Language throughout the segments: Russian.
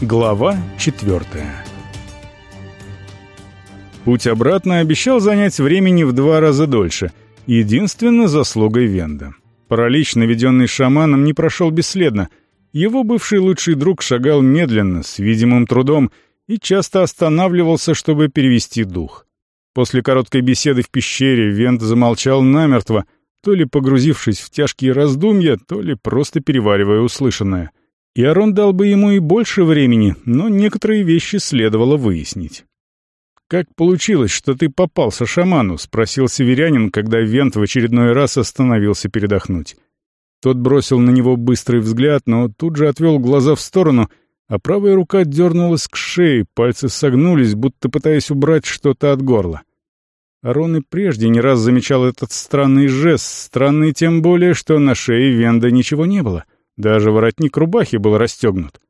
Глава четвертая Путь обратно обещал занять времени в два раза дольше, единственно заслугой Венда. Паралич, наведенный шаманом, не прошел бесследно. Его бывший лучший друг шагал медленно, с видимым трудом, и часто останавливался, чтобы перевести дух. После короткой беседы в пещере Вент замолчал намертво, то ли погрузившись в тяжкие раздумья, то ли просто переваривая услышанное. И Арон дал бы ему и больше времени, но некоторые вещи следовало выяснить. «Как получилось, что ты попался шаману?» — спросил северянин, когда Вент в очередной раз остановился передохнуть. Тот бросил на него быстрый взгляд, но тут же отвел глаза в сторону, а правая рука дернулась к шее, пальцы согнулись, будто пытаясь убрать что-то от горла. Арон и прежде не раз замечал этот странный жест, странный тем более, что на шее Венда ничего не было. Даже воротник рубахи был расстегнут.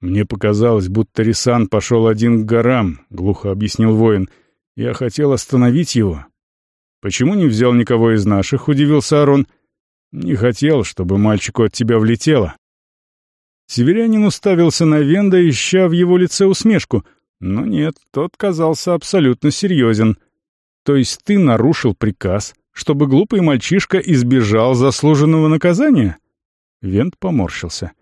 «Мне показалось, будто Рисан пошел один к горам», — глухо объяснил воин. «Я хотел остановить его». «Почему не взял никого из наших?» — удивился Арон. «Не хотел, чтобы мальчику от тебя влетело». Северянин уставился на Венда, ища в его лице усмешку. Но нет, тот казался абсолютно серьезен — то есть ты нарушил приказ, чтобы глупый мальчишка избежал заслуженного наказания?» Вент поморщился.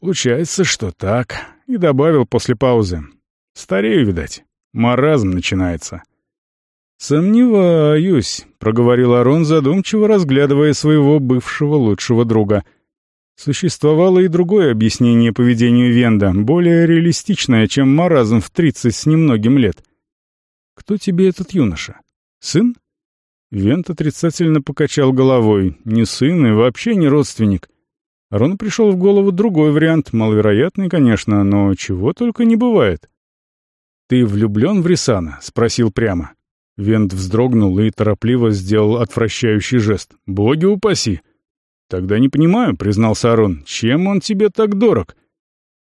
«Получается, что так», и добавил после паузы. «Старею, видать. Маразм начинается». «Сомневаюсь», — проговорил Арон, задумчиво разглядывая своего бывшего лучшего друга. Существовало и другое объяснение поведению Венда, более реалистичное, чем маразм в тридцать с немногим лет. «Кто тебе этот юноша?» Сын? Вент отрицательно покачал головой. Не сын и вообще не родственник. Рону пришел в голову другой вариант, маловероятный, конечно, но чего только не бывает. «Ты влюблен в Рисана?» — спросил прямо. Вент вздрогнул и торопливо сделал отвращающий жест. «Боги упаси!» «Тогда не понимаю», — признался Арон, — «чем он тебе так дорог?»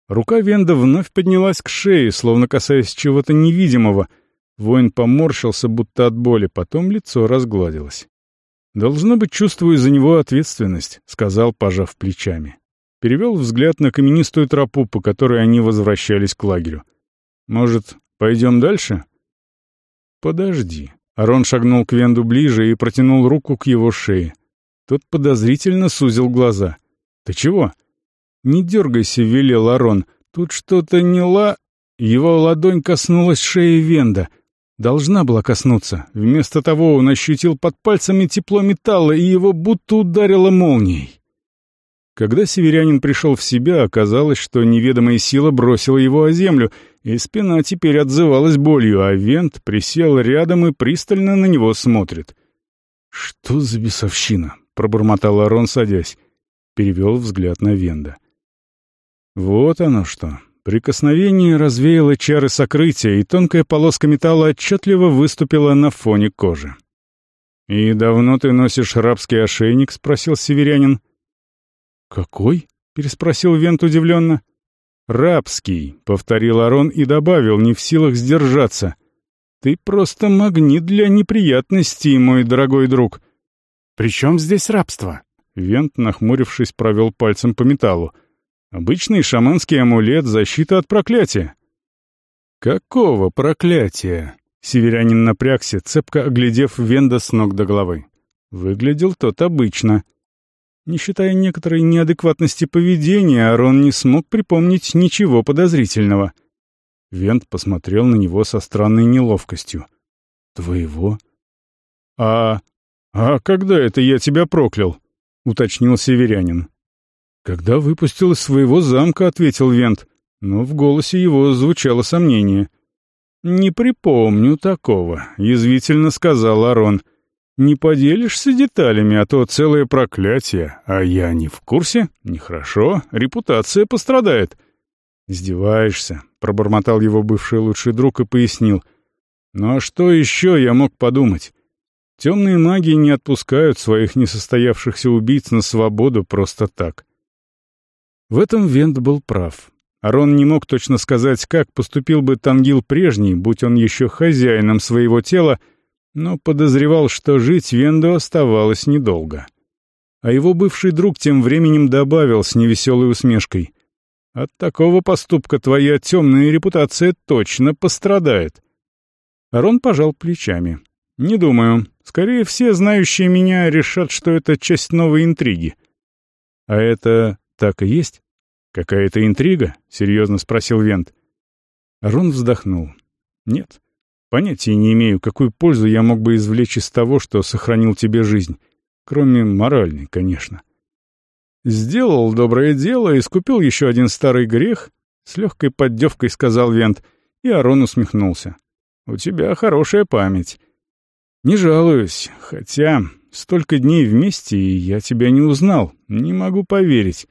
Рука Венда вновь поднялась к шее, словно касаясь чего-то невидимого — Воин поморщился, будто от боли, потом лицо разгладилось. «Должно быть, чувствую за него ответственность», — сказал, пожав плечами. Перевел взгляд на каменистую тропу, по которой они возвращались к лагерю. «Может, пойдем дальше?» «Подожди». Арон шагнул к Венду ближе и протянул руку к его шее. Тот подозрительно сузил глаза. «Ты чего?» «Не дергайся», — велел Арон. «Тут что-то не ла...» Его ладонь коснулась шеи Венда. Должна была коснуться. Вместо того он ощутил под пальцами тепло металла, и его будто ударило молнией. Когда северянин пришел в себя, оказалось, что неведомая сила бросила его о землю, и спина теперь отзывалась болью, а Вент присел рядом и пристально на него смотрит. «Что за бесовщина?» — пробормотал Арон, садясь. Перевел взгляд на Венда. «Вот оно что. Прикосновение развеяло чары сокрытия, и тонкая полоска металла отчетливо выступила на фоне кожи. «И давно ты носишь рабский ошейник?» — спросил северянин. «Какой?» — переспросил Вент удивленно. «Рабский», — повторил Арон и добавил, не в силах сдержаться. «Ты просто магнит для неприятностей, мой дорогой друг». «При чем здесь рабство?» Вент, нахмурившись, провел пальцем по металлу — Обычный шаманский амулет — защита от проклятия. Какого проклятия? Северянин напрягся, цепко оглядев Венда с ног до головы. Выглядел тот обычно. Не считая некоторой неадекватности поведения, Арон не смог припомнить ничего подозрительного. Вент посмотрел на него со странной неловкостью. «Твоего?» «А... а когда это я тебя проклял?» — уточнил северянин. «Когда выпустил из своего замка», — ответил Вент, но в голосе его звучало сомнение. «Не припомню такого», — язвительно сказал Арон. «Не поделишься деталями, а то целое проклятие, а я не в курсе? Нехорошо, репутация пострадает». «Издеваешься», — пробормотал его бывший лучший друг и пояснил. «Ну а что еще я мог подумать? Темные маги не отпускают своих несостоявшихся убийц на свободу просто так. В этом Вент был прав. Арон не мог точно сказать, как поступил бы Тангил прежний, будь он еще хозяином своего тела, но подозревал, что жить Венду оставалось недолго. А его бывший друг тем временем добавил с невеселой усмешкой. От такого поступка твоя темная репутация точно пострадает. Арон пожал плечами. «Не думаю. Скорее, все знающие меня решат, что это часть новой интриги». «А это так и есть?» «Какая-то интрига?» — серьезно спросил Вент. Арон вздохнул. «Нет. Понятия не имею, какую пользу я мог бы извлечь из того, что сохранил тебе жизнь. Кроме моральной, конечно. Сделал доброе дело и искупил еще один старый грех, с легкой поддевкой сказал Вент, и Арон усмехнулся. У тебя хорошая память. Не жалуюсь, хотя столько дней вместе, и я тебя не узнал, не могу поверить.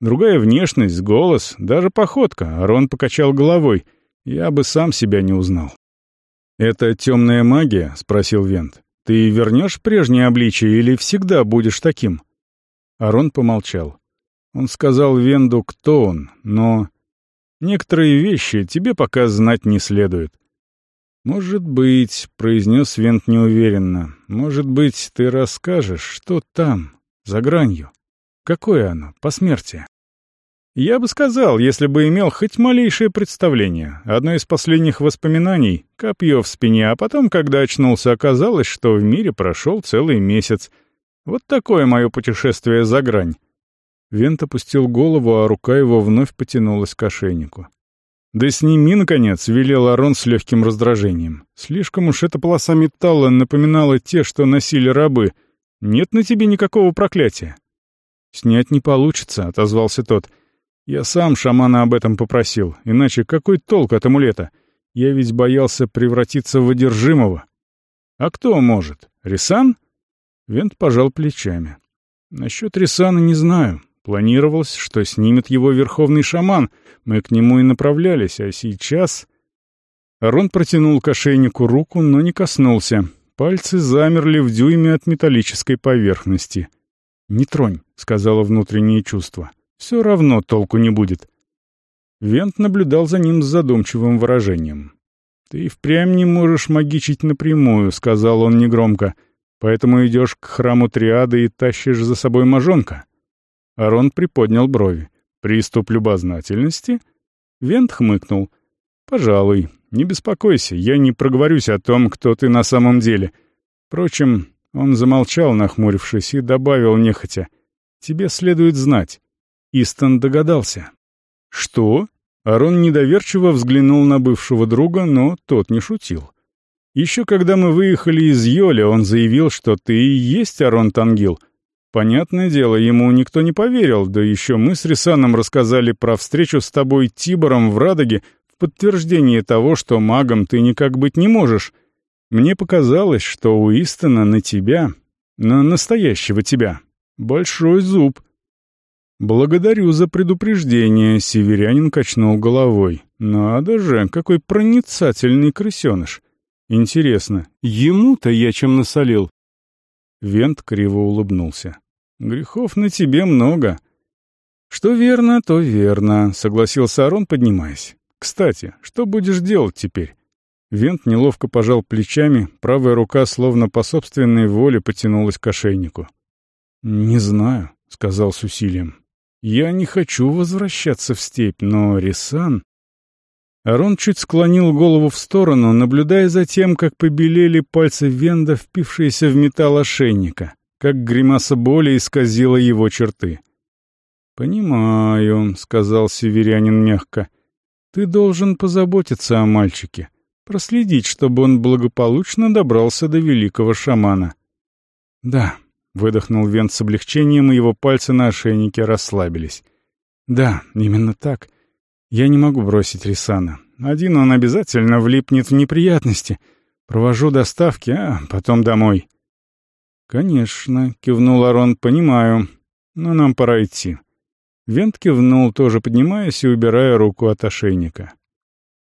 Другая внешность, голос, даже походка, Арон покачал головой. Я бы сам себя не узнал. «Это темная магия?» — спросил Вент. «Ты вернешь прежнее обличие или всегда будешь таким?» Арон помолчал. Он сказал Венду, кто он, но... «Некоторые вещи тебе пока знать не следует. «Может быть», — произнес Вент неуверенно, — «может быть, ты расскажешь, что там, за гранью? Какое оно, посмертие?» Я бы сказал, если бы имел хоть малейшее представление. Одно из последних воспоминаний — копье в спине, а потом, когда очнулся, оказалось, что в мире прошел целый месяц. Вот такое мое путешествие за грань. Вент опустил голову, а рука его вновь потянулась к ошейнику. «Да сними, наконец», — велел Арон с легким раздражением. «Слишком уж эта полоса металла напоминала те, что носили рабы. Нет на тебе никакого проклятия». «Снять не получится», — отозвался тот. «Я сам шамана об этом попросил. Иначе какой толк от амулета? Я ведь боялся превратиться в одержимого». «А кто может? Рисан?» Вент пожал плечами. «Насчет Рисана не знаю. Планировалось, что снимет его верховный шаман. Мы к нему и направлялись, а сейчас... Арон протянул к ошейнику руку, но не коснулся. Пальцы замерли в дюйме от металлической поверхности. «Не тронь», — сказала внутреннее чувство. «Все равно толку не будет». Вент наблюдал за ним с задумчивым выражением. «Ты впрямь не можешь магичить напрямую», — сказал он негромко. «Поэтому идешь к храму Триады и тащишь за собой мажонка». Арон приподнял брови. «Приступ любознательности?» Вент хмыкнул. «Пожалуй. Не беспокойся, я не проговорюсь о том, кто ты на самом деле. Впрочем, он замолчал, нахмурившись, и добавил нехотя. Тебе следует знать. Истон догадался». «Что?» Арон недоверчиво взглянул на бывшего друга, но тот не шутил. «Еще когда мы выехали из Йоля, он заявил, что ты и есть Арон Тангил — Понятное дело, ему никто не поверил, да еще мы с Рисаном рассказали про встречу с тобой Тибором в Радоге в подтверждение того, что магом ты никак быть не можешь. Мне показалось, что у Истона на тебя, на настоящего тебя, большой зуб. «Благодарю за предупреждение», — северянин качнул головой. «Надо же, какой проницательный крысеныш. Интересно, ему-то я чем насолил?» Вент криво улыбнулся. Грехов на тебе много». «Что верно, то верно», — согласился Арон, поднимаясь. «Кстати, что будешь делать теперь?» Вент неловко пожал плечами, правая рука словно по собственной воле потянулась к ошейнику. «Не знаю», — сказал с усилием. «Я не хочу возвращаться в степь, но Рисан...» Арон чуть склонил голову в сторону, наблюдая за тем, как побелели пальцы Венда, впившиеся в металл ошейника как гримаса боли исказила его черты. «Понимаю», — сказал северянин мягко. «Ты должен позаботиться о мальчике, проследить, чтобы он благополучно добрался до великого шамана». «Да», — выдохнул Вент с облегчением, и его пальцы на ошейнике расслабились. «Да, именно так. Я не могу бросить Рисана. Один он обязательно влипнет в неприятности. Провожу доставки, а потом домой». «Конечно», — кивнул Арон, — «понимаю. Но нам пора идти». Вент кивнул, тоже поднимаясь и убирая руку от ошейника.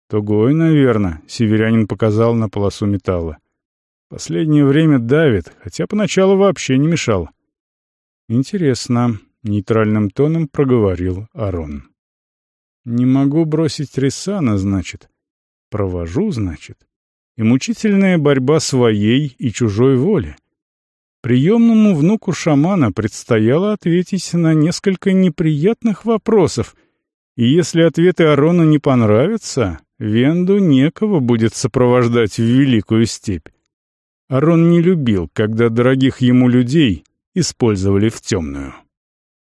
«Тугой, наверное», — северянин показал на полосу металла. «Последнее время давит, хотя поначалу вообще не мешал». «Интересно», — нейтральным тоном проговорил Арон. «Не могу бросить Рисана, значит. Провожу, значит. И мучительная борьба своей и чужой воли. Приемному внуку шамана предстояло ответить на несколько неприятных вопросов, И если ответы Арону не понравятся, Венду некого будет сопровождать в Великую Степь. Арон не любил, когда дорогих ему людей использовали в темную.